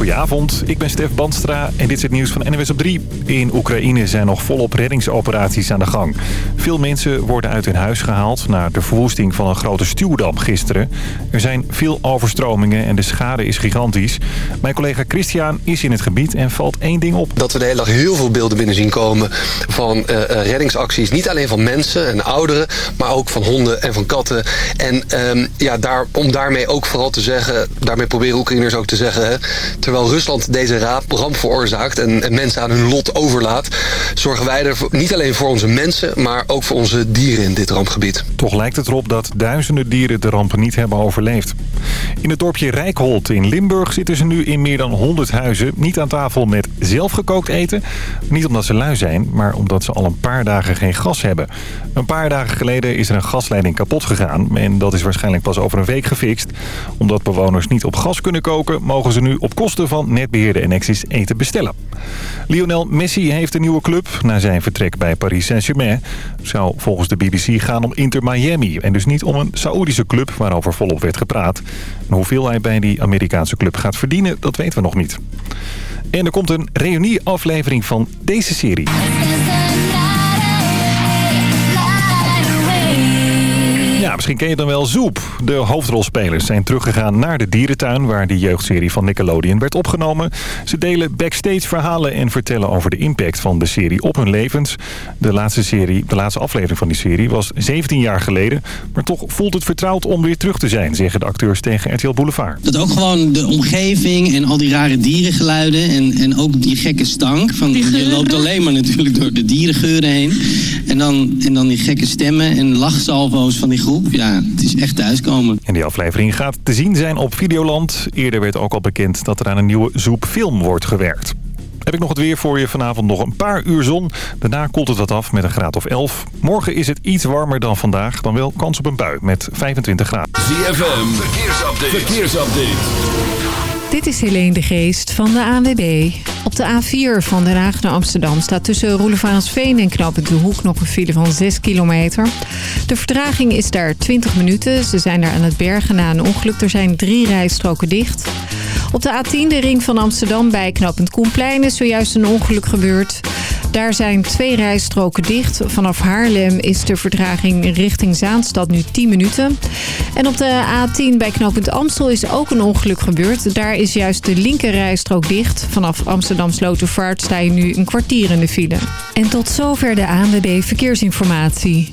Goedenavond, ik ben Stef Bandstra en dit is het nieuws van NWS op 3. In Oekraïne zijn nog volop reddingsoperaties aan de gang. Veel mensen worden uit hun huis gehaald na de verwoesting van een grote stuwdam gisteren. Er zijn veel overstromingen en de schade is gigantisch. Mijn collega Christian is in het gebied en valt één ding op. Dat we de hele dag heel veel beelden binnen zien komen van uh, reddingsacties. Niet alleen van mensen en ouderen, maar ook van honden en van katten. En um, ja, daar, om daarmee ook vooral te zeggen, daarmee proberen Oekraïners ook te zeggen... Hè, terwijl Rusland deze ramp veroorzaakt en, en, mensen aan hun lot overlaat... zorgen wij er niet alleen voor onze mensen, maar ook voor onze dieren in dit rampgebied. Toch lijkt het erop dat duizenden dieren de rampen niet hebben overleefd. In het dorpje Rijkholt in Limburg zitten ze nu in meer dan 100 huizen... niet aan tafel met zelfgekookt eten. Niet omdat ze lui zijn, maar omdat ze al een paar dagen geen gas hebben. Een paar dagen geleden is er een gasleiding kapot gegaan... en dat is waarschijnlijk pas over een week gefixt. Omdat bewoners niet op gas kunnen koken... mogen ze nu op kosten van netbeheerder Enexis eten bestellen. Lionel Messi heeft een nieuwe club na zijn vertrek bij Paris Saint-Germain. Zou volgens de BBC gaan om Inter Miami... en dus niet om een Saoedische club waarover volop werd gepraat. En hoeveel hij bij die Amerikaanse club gaat verdienen, dat weten we nog niet. En er komt een reunieaflevering van deze serie. Misschien ken je dan wel Zoep. De hoofdrolspelers zijn teruggegaan naar de dierentuin... waar de jeugdserie van Nickelodeon werd opgenomen. Ze delen backstage verhalen en vertellen over de impact van de serie op hun levens. De laatste, serie, de laatste aflevering van die serie was 17 jaar geleden. Maar toch voelt het vertrouwd om weer terug te zijn... zeggen de acteurs tegen RTL Boulevard. Dat ook gewoon de omgeving en al die rare dierengeluiden... en, en ook die gekke stank. Van, je loopt alleen maar natuurlijk door de dierengeuren heen. En dan, en dan die gekke stemmen en lachsalvo's van die groep ja, het is echt thuiskomen. En die aflevering gaat te zien zijn op Videoland. Eerder werd ook al bekend dat er aan een nieuwe Zoep-film wordt gewerkt. Heb ik nog het weer voor je. Vanavond nog een paar uur zon. Daarna koelt het wat af met een graad of 11. Morgen is het iets warmer dan vandaag. Dan wel kans op een bui met 25 graden. ZFM, verkeersupdate. verkeersupdate. Dit is Helene de Geest van de ANWB. Op de A4 van Den Haag naar Amsterdam staat tussen Roelevarensveen en Knoppen de Hoek nog een file van 6 kilometer. De vertraging is daar 20 minuten. Ze zijn daar aan het bergen na een ongeluk. Er zijn drie rijstroken dicht. Op de A10, de ring van Amsterdam bij knooppunt Koenplein, is zojuist een ongeluk gebeurd. Daar zijn twee rijstroken dicht. Vanaf Haarlem is de vertraging richting Zaanstad nu 10 minuten. En op de A10 bij knooppunt Amstel is ook een ongeluk gebeurd. Daar is juist de linker rijstrook dicht. Vanaf Amsterdam Slotervaart sta je nu een kwartier in de file. En tot zover de ANWB Verkeersinformatie.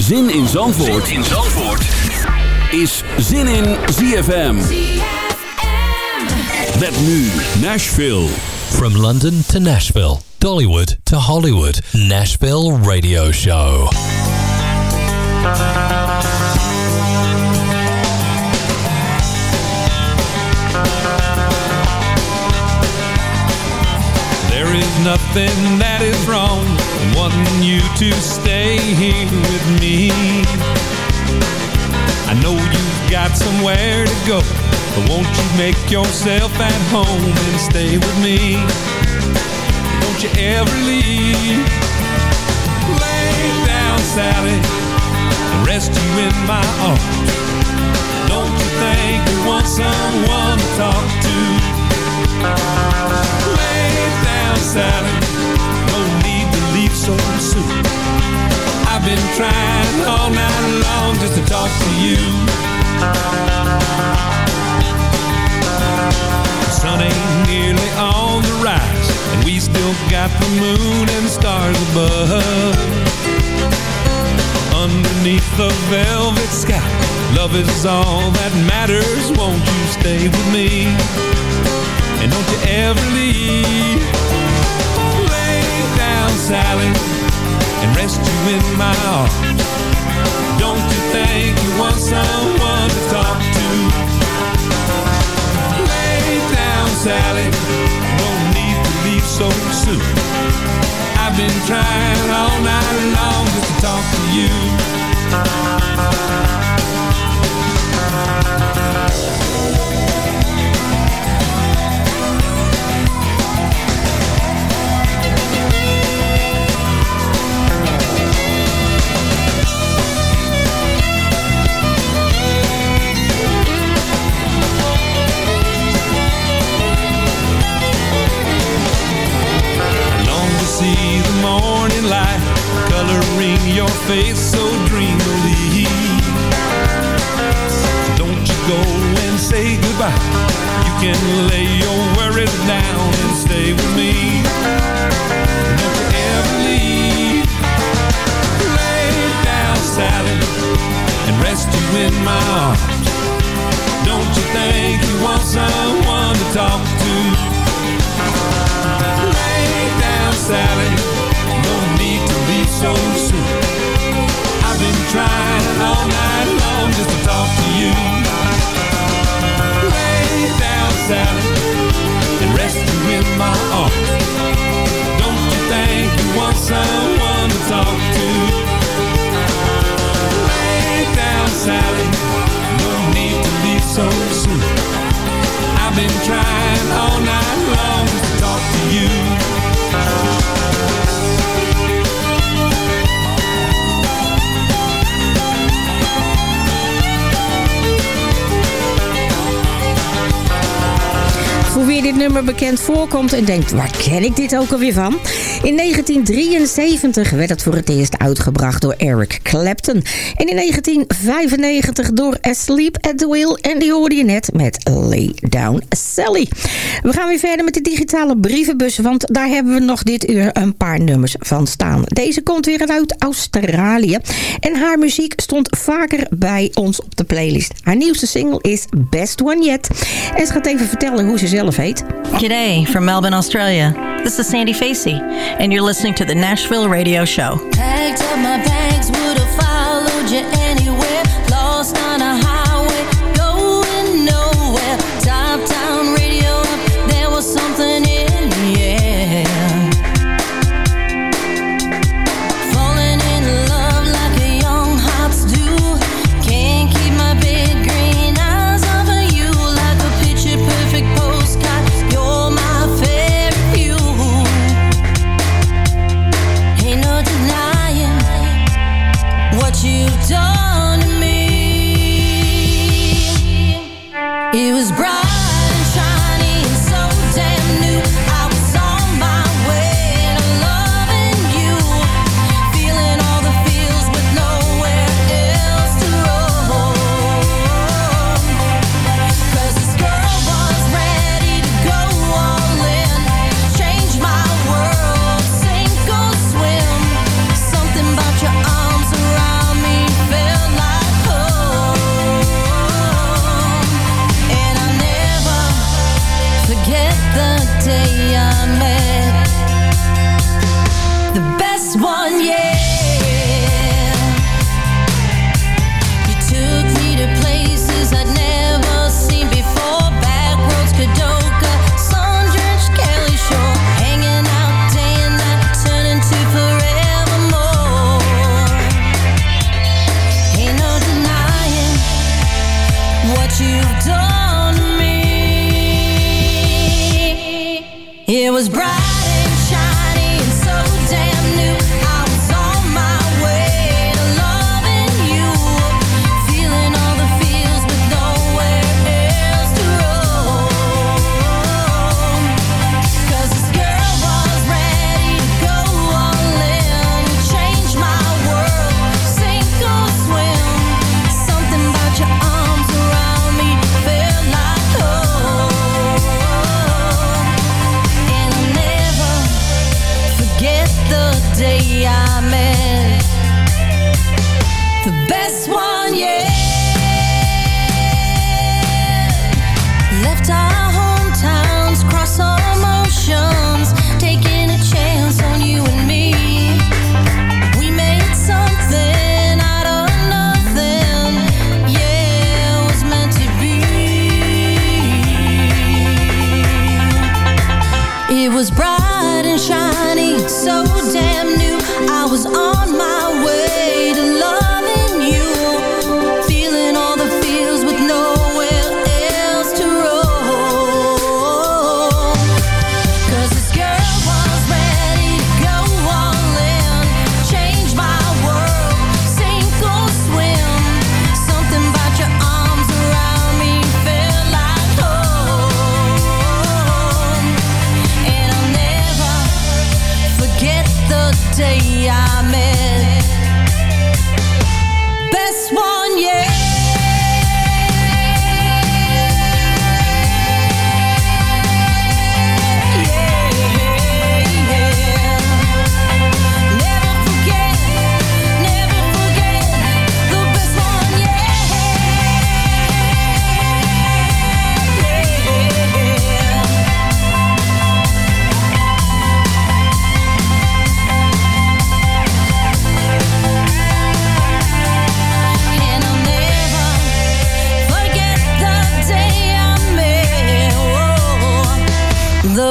Zin in Zandvoort, zin in Zandvoort. is Zin in ZFM. Met nu Nashville. From London to Nashville, Dollywood to Hollywood, Nashville Radio Show. There is nothing that is wrong in wanting you to stay here with me. I know you've got somewhere to go, but won't you make yourself at home and stay with me? Don't you ever leave. Lay down, Sally, and rest you in my arms. Don't you think you want someone to talk to? Lay down, Sally. So soon. I've been trying all night long just to talk to you. The sun ain't nearly on the rise, and we still got the moon and stars above. Underneath the velvet sky, love is all that matters. Won't you stay with me? And don't you ever leave down, Sally, and rest you in my arms. Don't you think you want someone to talk to? Lay down, Sally, Don't need to leave so soon. I've been trying all night long just to talk to you. Face so dreamily. Don't you go and say goodbye. You can lay your worries down and stay with me. Don't you ever leave. Lay down, Sally And rest you in my arms. Don't you think you want someone to talk so soon been trying all night long just to talk to you. Lay down, Sally, and rest you in my arms. Don't you think you want someone to talk to? Lay down, Sally, no need to leave so soon. I've been trying all night long Dit nummer bekend voorkomt en denkt, waar ken ik dit ook alweer van? In 1973 werd het voor het eerst uitgebracht door Eric Clapton. En in 1995 door Asleep at the Wheel. En die hoorde je net met Lay Down Sally. We gaan weer verder met de digitale brievenbus, want daar hebben we nog dit uur een paar nummers van staan. Deze komt weer uit Australië. En haar muziek stond vaker bij ons op de playlist. Haar nieuwste single is Best One Yet. En ze gaat even vertellen hoe ze zelf G'day from Melbourne, Australia. This is Sandy Facey, and you're listening to the Nashville Radio Show.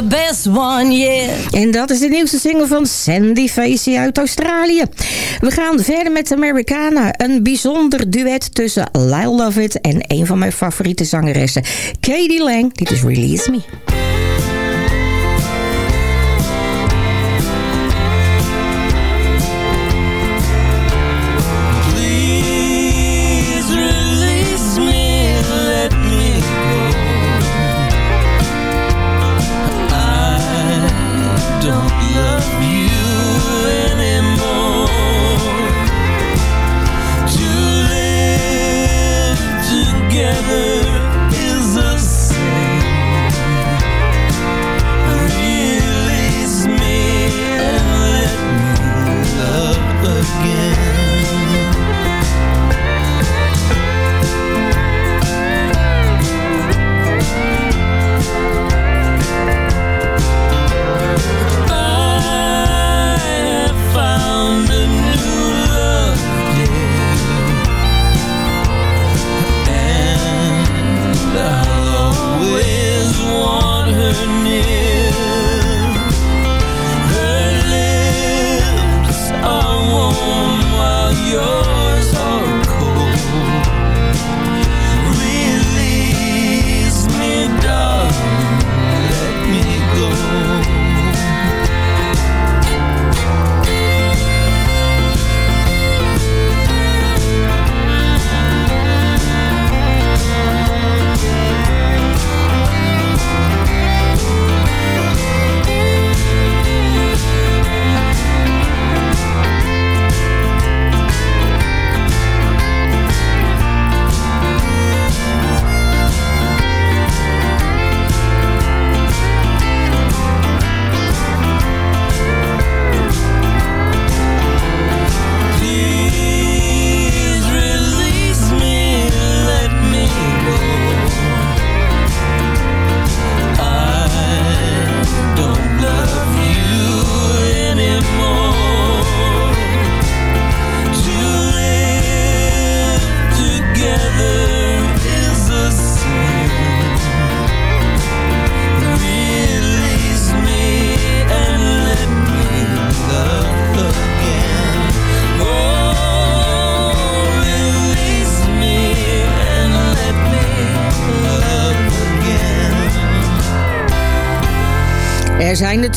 Best one yet. En dat is de nieuwste single van Sandy Facey uit Australië. We gaan verder met Americana. Een bijzonder duet tussen Lyle Lovett en een van mijn favoriete zangeressen, Katie Lang. Dit is Release Me.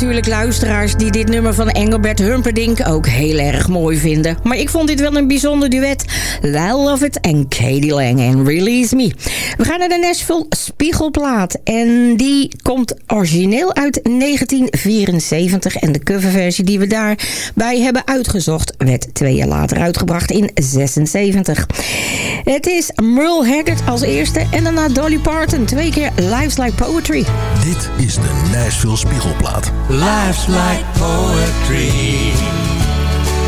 Natuurlijk luisteraars die dit nummer van Engelbert Humperdinck ook heel erg mooi vinden. Maar ik vond dit wel een bijzonder duet. Lyle Lovett en Katie Lang en Release Me. We gaan naar de Nashville Spiegelplaat. En die komt origineel uit 1974. En de coverversie die we daarbij hebben uitgezocht... werd twee jaar later uitgebracht in 76. Het is Merle Haggard als eerste en daarna Dolly Parton. Twee keer Lives Like Poetry. Dit is de Nashville Spiegelplaat. Life's like poetry,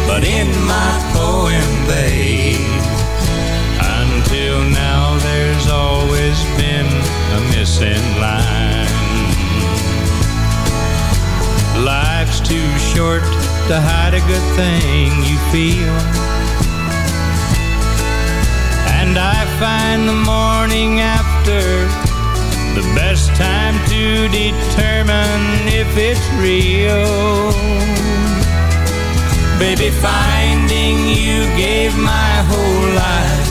but in my poem, babe. Until now, there's always been a missing line. Life's too short to hide a good thing you feel. And I find the morning after if it's real. Baby, finding you gave my whole life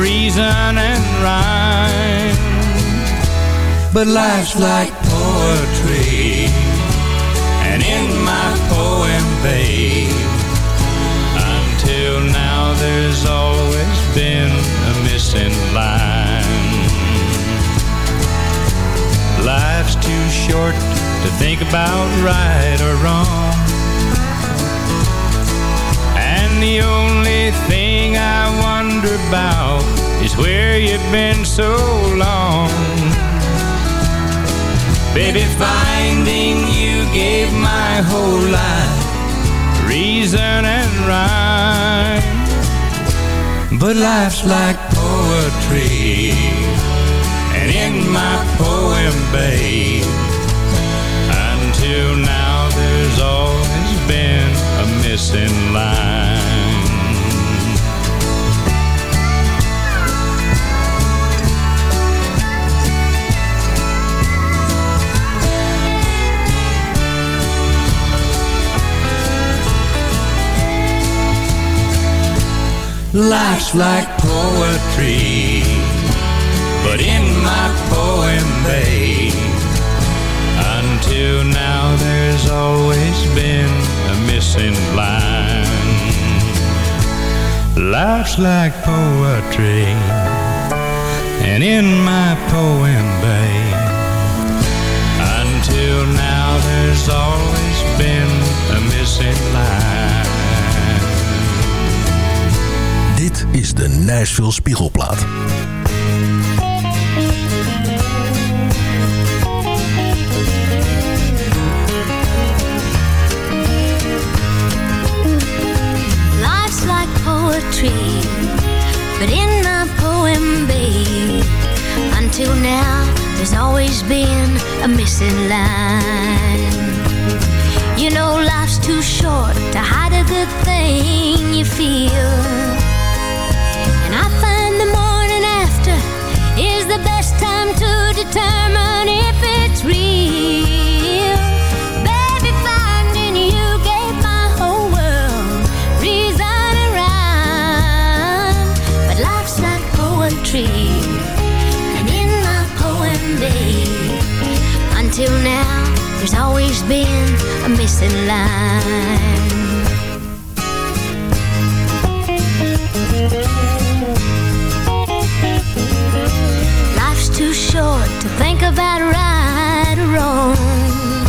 reason and rhyme. But life's like poetry, and in my poem, babe, until now there's always been a missing line. Life's too short to think about right or wrong. And the only thing I wonder about is where you've been so long. Baby, finding you gave my whole life reason and rhyme. But life's like poetry, and in my poem, babe, until now there's always been a missing line. Life's like poetry, but in my poem, babe, until now there's always been a missing line. Life's like poetry, and in my poem, babe, until now there's always been a missing line. Dit is de Nashville Spiegelplaat. Poetry, but in my poem, babe, until now, there's always been a missing line. You know, life's too short to hide a good thing you feel. And I find the morning after is the best time to determine if it's real. Until now, there's always been a missing line. Life's too short to think about right or wrong.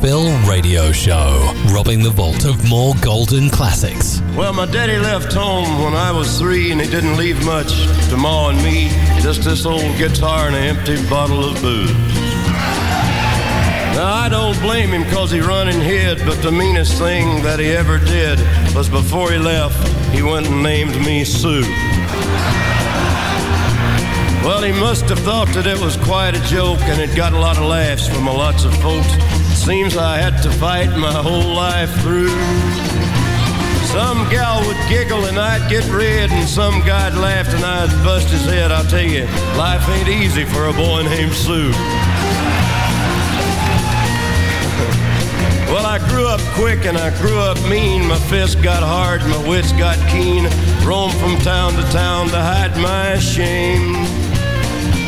Nashville Radio Show, robbing the vault of more golden classics. Well, my daddy left home when I was three, and he didn't leave much to Ma and me. Just this old guitar and an empty bottle of booze. Now, I don't blame him because he run and hid, but the meanest thing that he ever did was before he left, he went and named me Sue. Well, he must have thought that it was quite a joke, and it got a lot of laughs from a lots of folks. Seems I had to fight my whole life through. Some gal would giggle and I'd get red, and some guy'd laugh and I'd bust his head. I'll tell you, life ain't easy for a boy named Sue. Well, I grew up quick and I grew up mean. My fists got hard, my wits got keen. Roamed from town to town to hide my shame.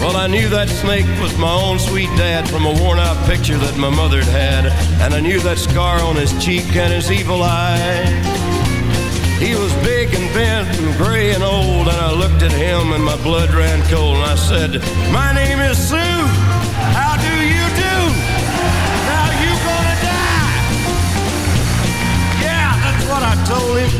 Well, I knew that snake was my own sweet dad from a worn out picture that my mother'd had, and I knew that scar on his cheek and his evil eye. He was big and bent and gray and old, and I looked at him and my blood ran cold, and I said, My name is Sue. How do you do? Now you gonna die. Yeah, that's what I told him.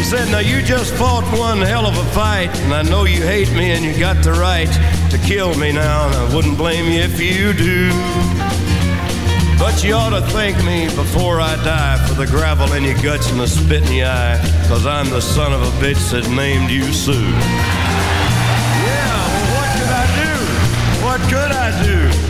He said, now you just fought one hell of a fight. And I know you hate me and you got the right to kill me now. And I wouldn't blame you if you do. But you ought to thank me before I die for the gravel in your guts and the spit in your eye. Cause I'm the son of a bitch that named you Sue. Yeah, well, what could I do? What could I do?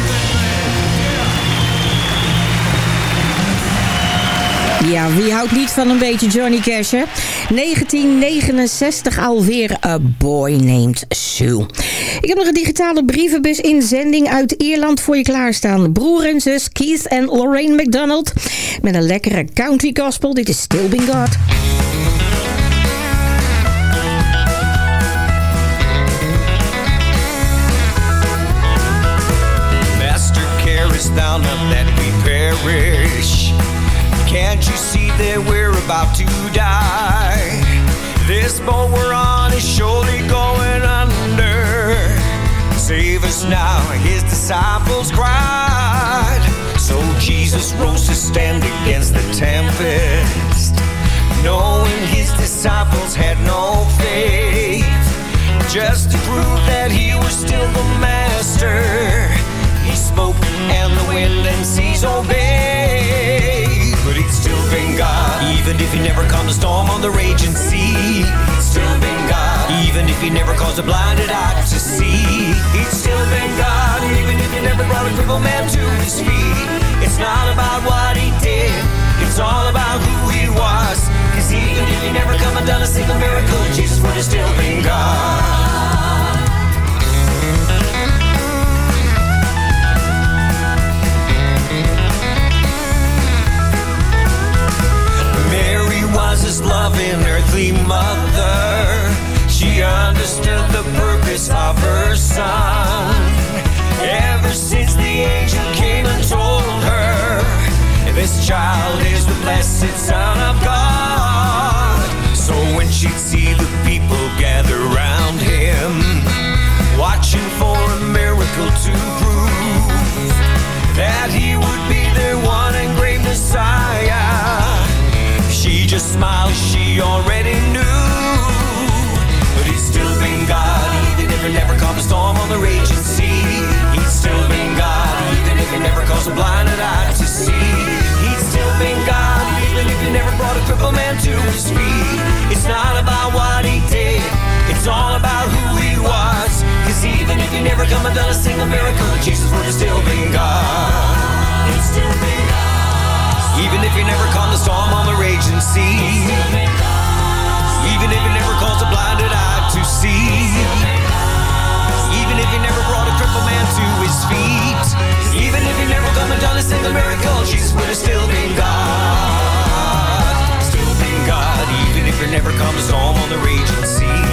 Ja, wie houdt niet van een beetje Johnny Cash, hè? 1969 alweer A Boy Named Sue. Ik heb nog een digitale brievenbus inzending uit Ierland voor je klaarstaan. Broer en zus Keith en Lorraine McDonald met een lekkere country gospel. Dit is Still Been God. Master carest thou not that we perish. Can't you see that we're about to die? This boat we're on is surely going under. Save us now, his disciples cried. So Jesus rose to stand against the tempest, knowing his disciples had no faith. Just to prove that he was still the master, he spoke and the wind and seas obeyed. But he'd still been God, even if he never calmed the storm on the raging sea. Still been God, even if he never caused a blinded eye to see. He'd still been God, even if he never brought a crippled man to his feet. It's not about what he did, it's all about who he was. Cause even if he never come and done a single miracle, Jesus would have still been God. Was his loving earthly mother. She understood the purpose of her son. Ever since the angel came and told her, this child is the blessed Son of God. So when she'd see the people gather round him, watching for a miracle to prove that he would be their one and great Messiah. She she already knew. But he's still been God, even if he never calmed a storm on the raging sea. He's still been God, even if he never caused a blinded eye to see. He's still been God, even if he never brought a crippled man to his feet. It's not about what he did, it's all about who he was. Cause even if he never come and done a single miracle, Jesus would have still been God. He's still been. Even if he never calmed the storm on the raging sea. Even if he never caused a blinded eye to see. Even if he never brought a crippled man to his feet. Even if he never come and done a single miracle, Jesus would have still been God. Still been God, even if he never calmed the storm on the raging sea.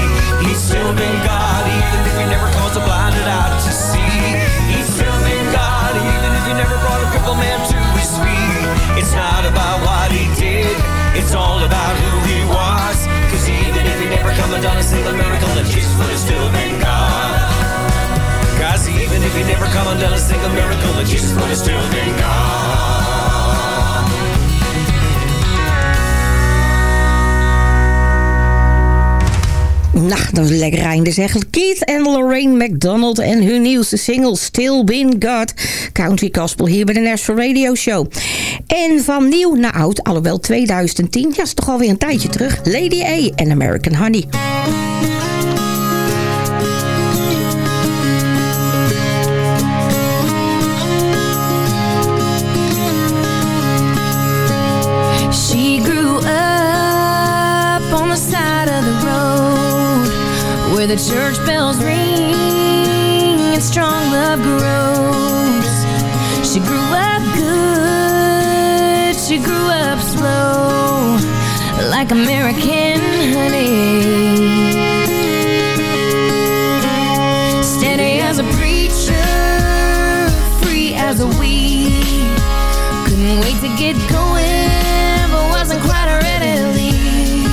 He's still been God, even if he never caused a blinded eye to see. He's still been God, even if he never brought a crippled man to. It's not about what he did, it's all about who he was. Cause even if he never come and done a single miracle, then Jesus would have still been God. Cause even if he never come and done a single miracle, then Jesus would have still been God. Nou, dat is lekker dus einde zeg. Keith en Lorraine McDonald en hun nieuwste single Still Been God. Country Gospel hier bij de National Radio Show. En van nieuw naar oud, alhoewel 2010, ja is toch alweer een tijdje terug. Lady A en American Honey. the church bells ring and strong love grows. She grew up good, she grew up slow, like American honey. Steady as a preacher, free as a weed. Couldn't wait to get going, but wasn't quite ready to leave.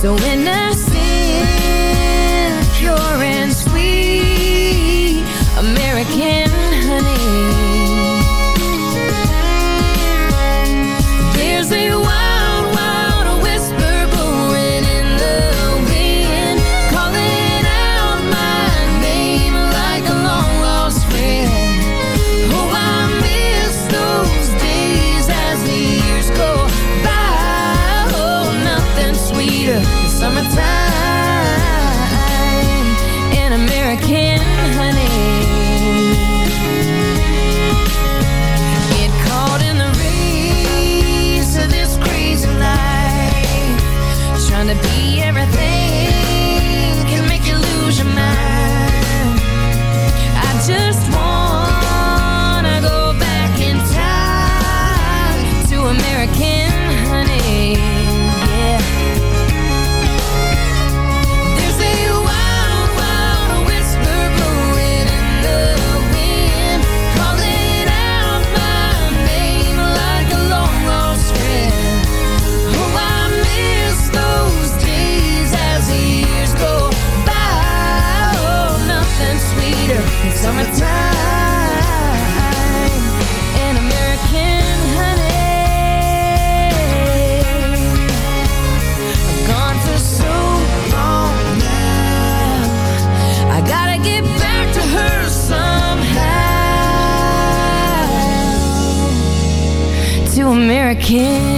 So when I American.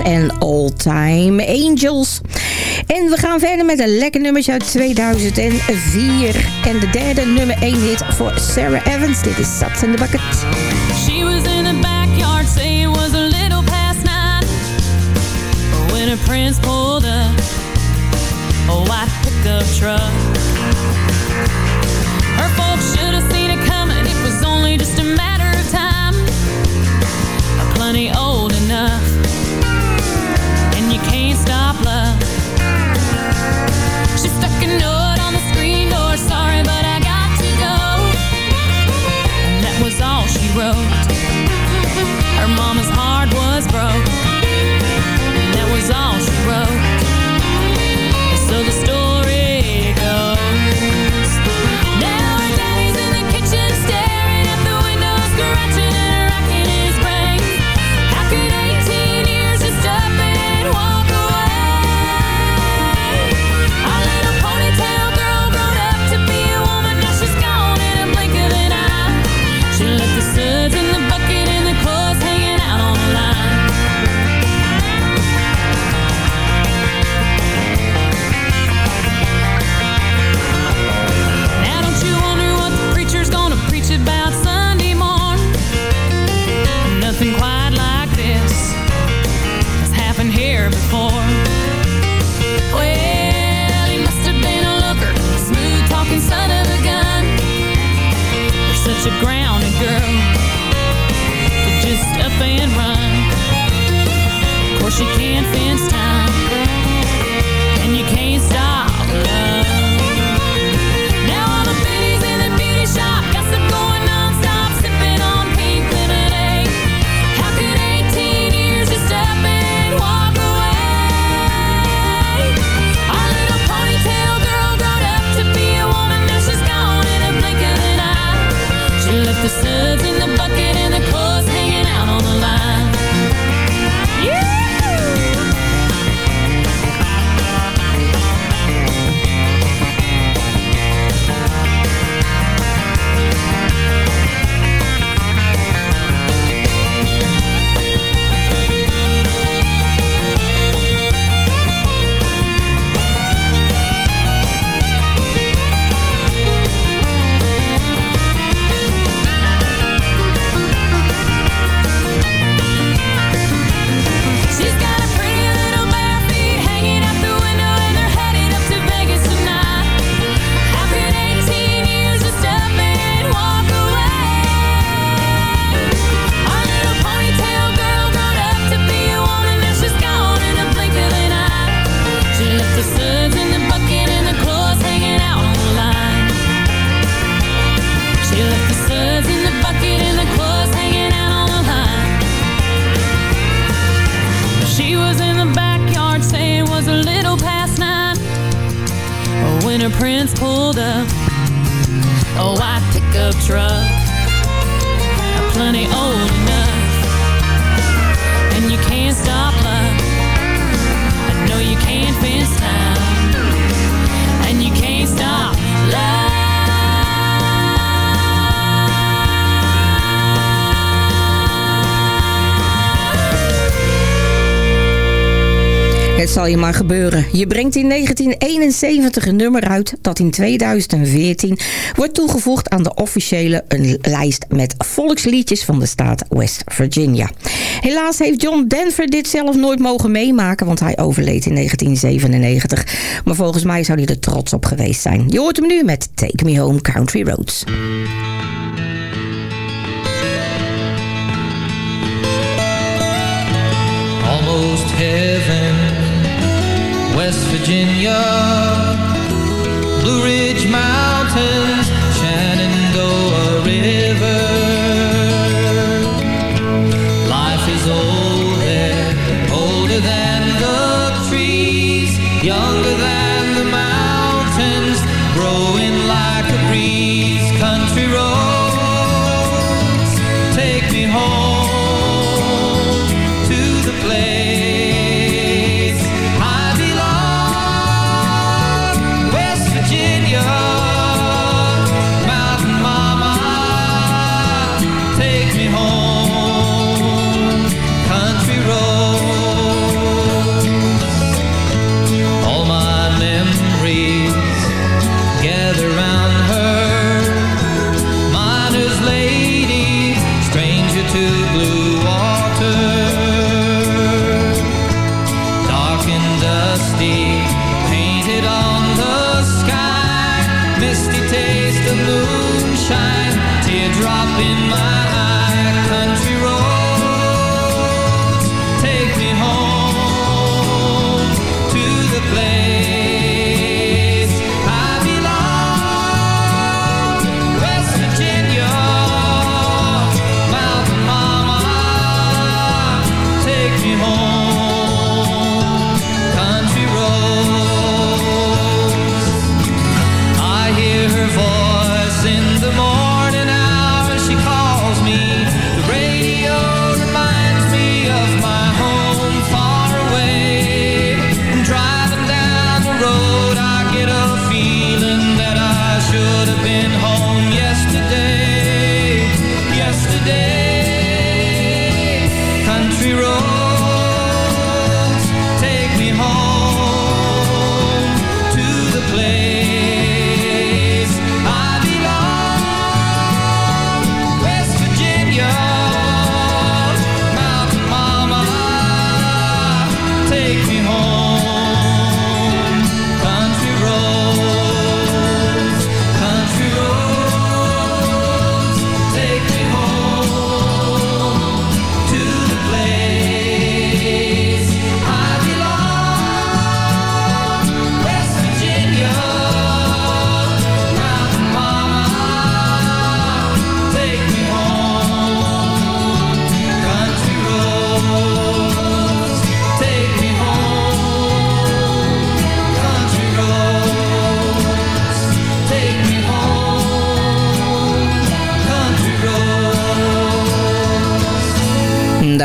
en All Time Angels. En we gaan verder met een lekker nummertje uit 2004. En de derde nummer 1 hit voor Sarah Evans. Dit is Sats in the Bucket. She was in the backyard, say it was a little past nine. When a prince pulled up, a white pickup truck. je maar gebeuren. Je brengt in 1971 een nummer uit dat in 2014 wordt toegevoegd aan de officiële een lijst met volksliedjes van de staat West Virginia. Helaas heeft John Denver dit zelf nooit mogen meemaken, want hij overleed in 1997. Maar volgens mij zou hij er trots op geweest zijn. Je hoort hem nu met Take Me Home Country Roads. almost heaven West Virginia, Blue Ridge Mountains, Shenandoah River.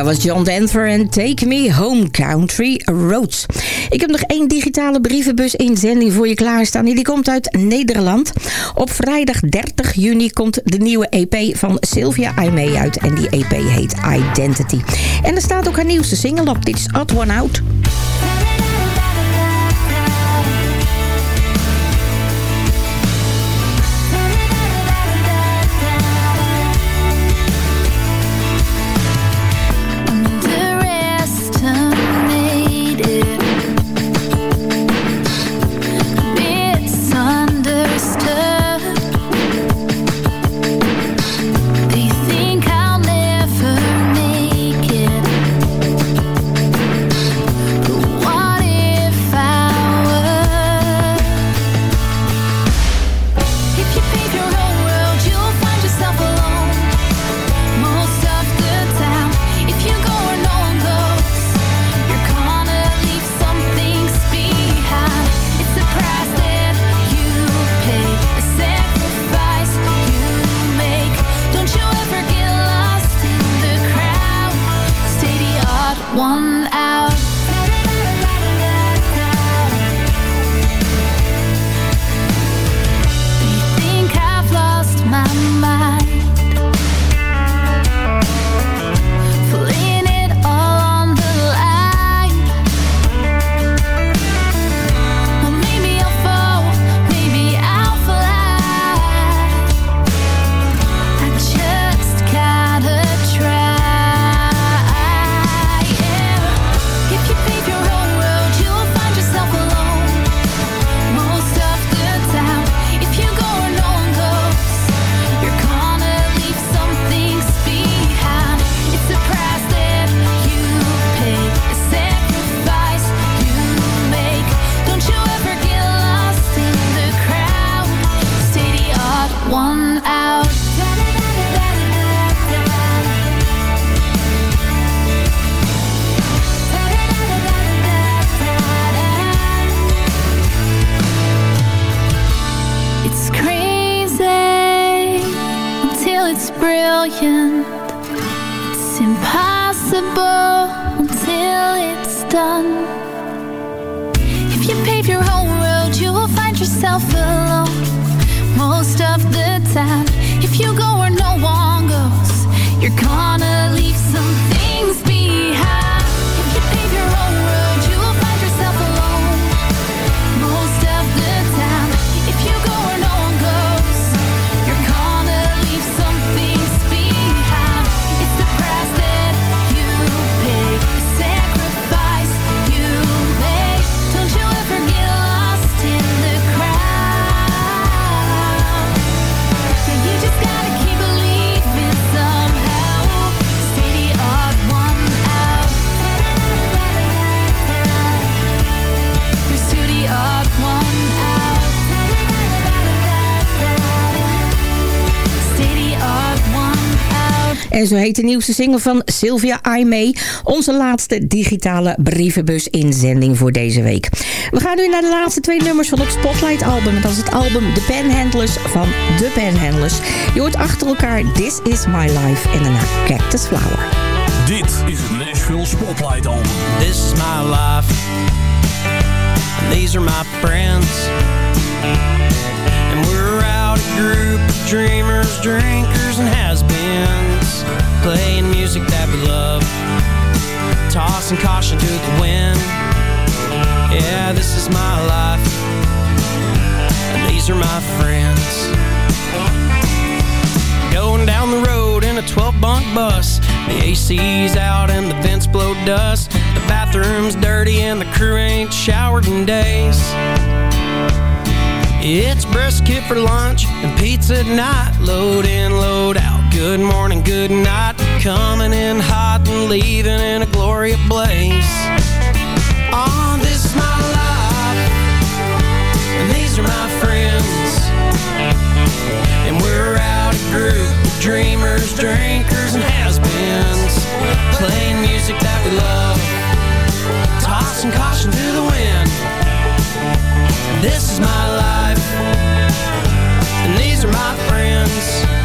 was John Denver en Take Me Home Country Roads. Ik heb nog één digitale brievenbus inzending voor je klaarstaan. Die komt uit Nederland. Op vrijdag 30 juni komt de nieuwe EP van Sylvia Aimee uit. En die EP heet Identity. En er staat ook haar nieuwste single op. Dit is Odd One Out. My. En zo heet de nieuwste single van Sylvia Aimee. Onze laatste digitale brievenbus inzending voor deze week. We gaan nu naar de laatste twee nummers van het Spotlight album. Dat is het album The Panhandlers van The Panhandlers. Je hoort achter elkaar This Is My Life en daarna Cactus Flower. Dit is het Nashville Spotlight album. This is my life. And these are my friends. Group of dreamers, drinkers, and has-beens. Playing music that we love. Tossing caution to the wind. Yeah, this is my life. And these are my friends. Going down the road in a 12-bunk bus. The AC's out and the vents blow dust. The bathroom's dirty and the crew ain't showered in days. It's brisket for lunch and pizza at night. Load in, load out. Good morning, good night. Coming in hot and leaving in a glory ablaze. Oh, this is my life. And these are my friends. And we're out a group of dreamers, drinkers, and has-beens. Playing music that we love. Tossing caution to the wind. This is my life. And these are my friends.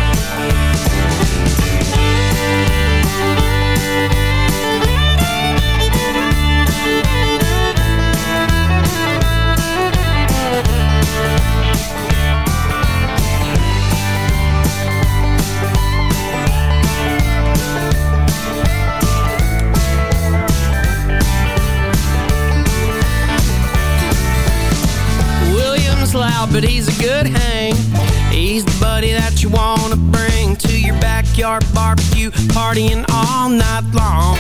Good hang. He's the buddy that you wanna bring to your backyard barbecue, partying all night long.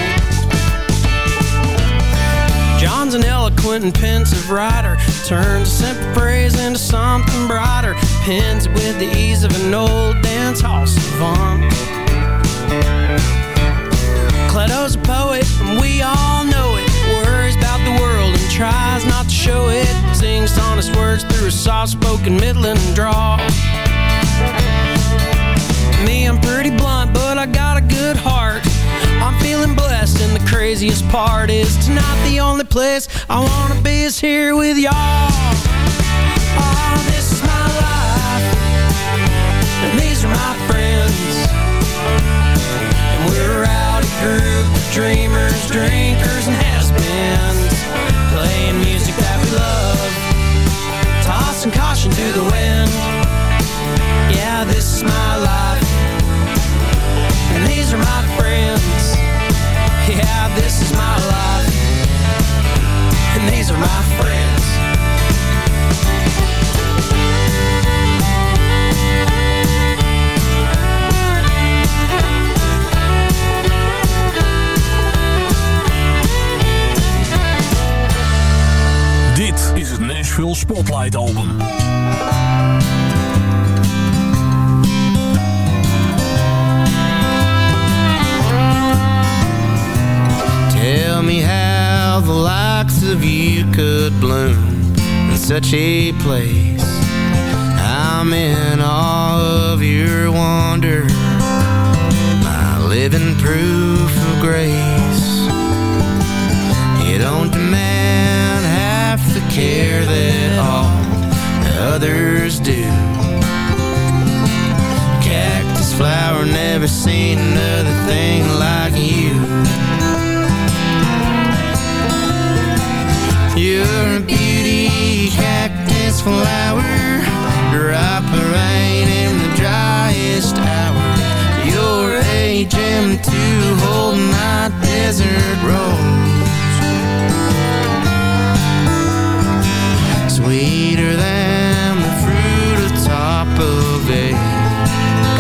John's an eloquent and pensive writer, turns a simple phrase into something brighter, pins it with the ease of an old dance hall savant. Cleto's a poet, and we all tries not to show it. Sings honest words through a soft-spoken Midland drawl. Me, I'm pretty blunt, but I got a good heart. I'm feeling blessed, and the craziest part is tonight the only place I wanna be is here with y'all. Oh, this is my life, and these are my friends. And we're out a group of dreamers, drinkers, and has-beens. Playing music that we love. Tossing caution to the wind. Yeah, this is my life. And these are my friends. Yeah, this is my life. And these are my friends. Nashville Spotlight album. Tell me how the likes of you could bloom in such a place. I'm in awe of your wonder, my living proof of grace. You don't demand the care that all others do. Cactus flower, never seen another thing like you. You're a beauty cactus flower Drop of rain in the driest hour You're a gem to hold my desert rose Sweeter than the fruit atop of a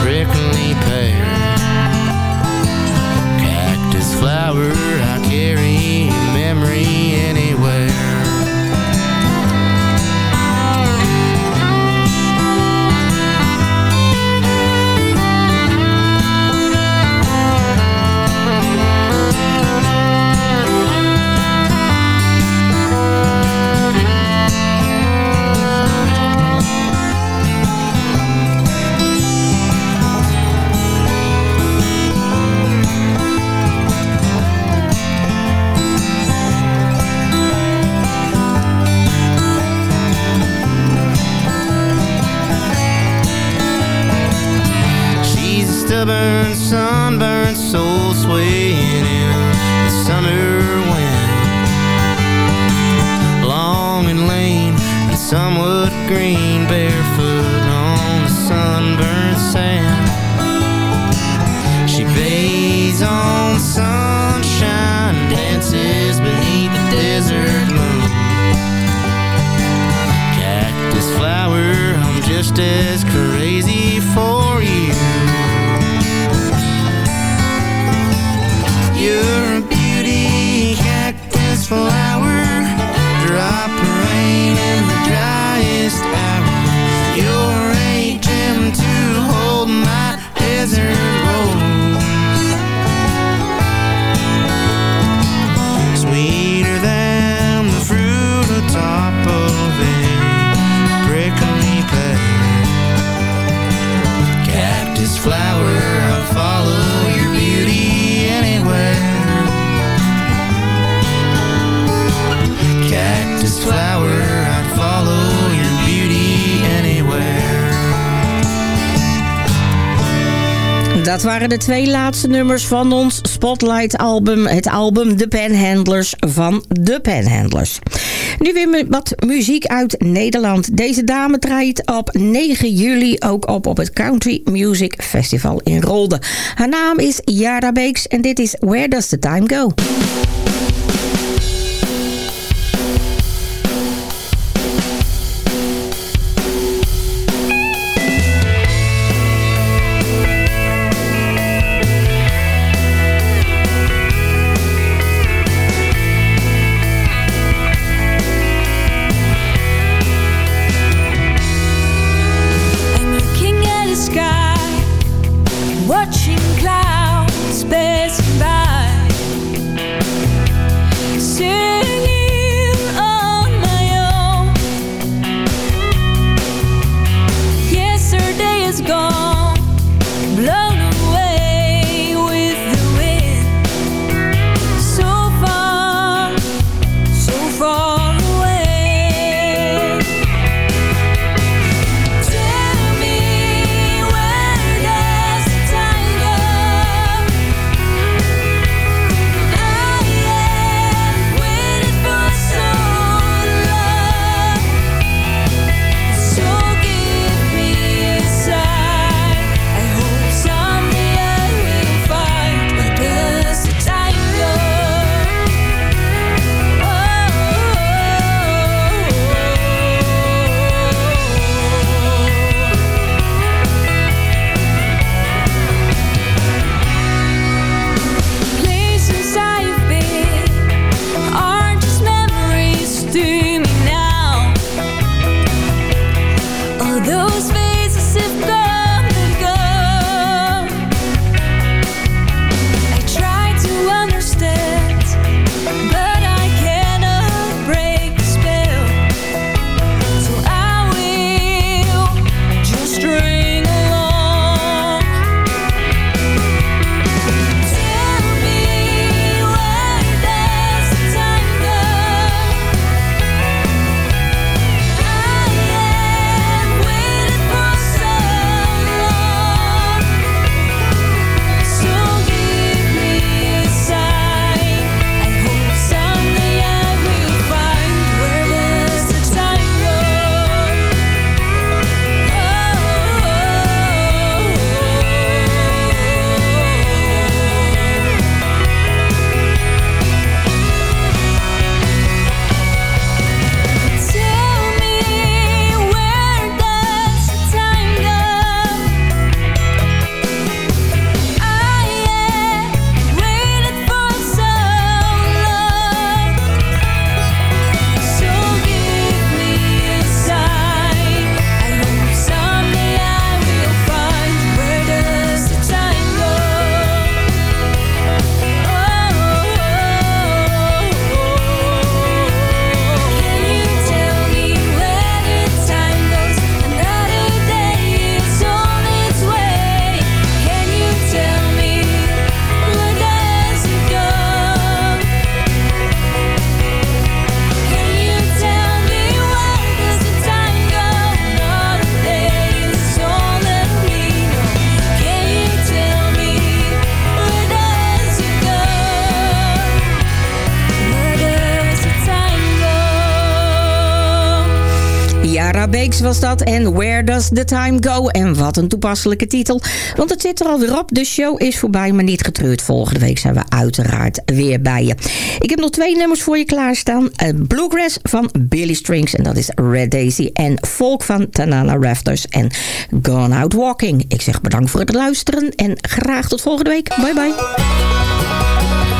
prickly pear. Cactus flower, I carry memory anywhere. Just as Dat waren de twee laatste nummers van ons Spotlight album. Het album The Panhandlers van The Panhandlers. Nu weer wat muziek uit Nederland. Deze dame draait op 9 juli ook op op het Country Music Festival in Rolde. Haar naam is Yara Beeks en dit is Where Does the Time Go? en Where Does the Time Go? En wat een toepasselijke titel, want het zit er alweer op. De show is voorbij, maar niet getreurd. Volgende week zijn we uiteraard weer bij je. Ik heb nog twee nummers voor je klaarstaan. Eh, Bluegrass van Billy Strings en dat is Red Daisy. En Volk van Tanana Rafters en Gone Out Walking. Ik zeg bedankt voor het luisteren en graag tot volgende week. Bye bye.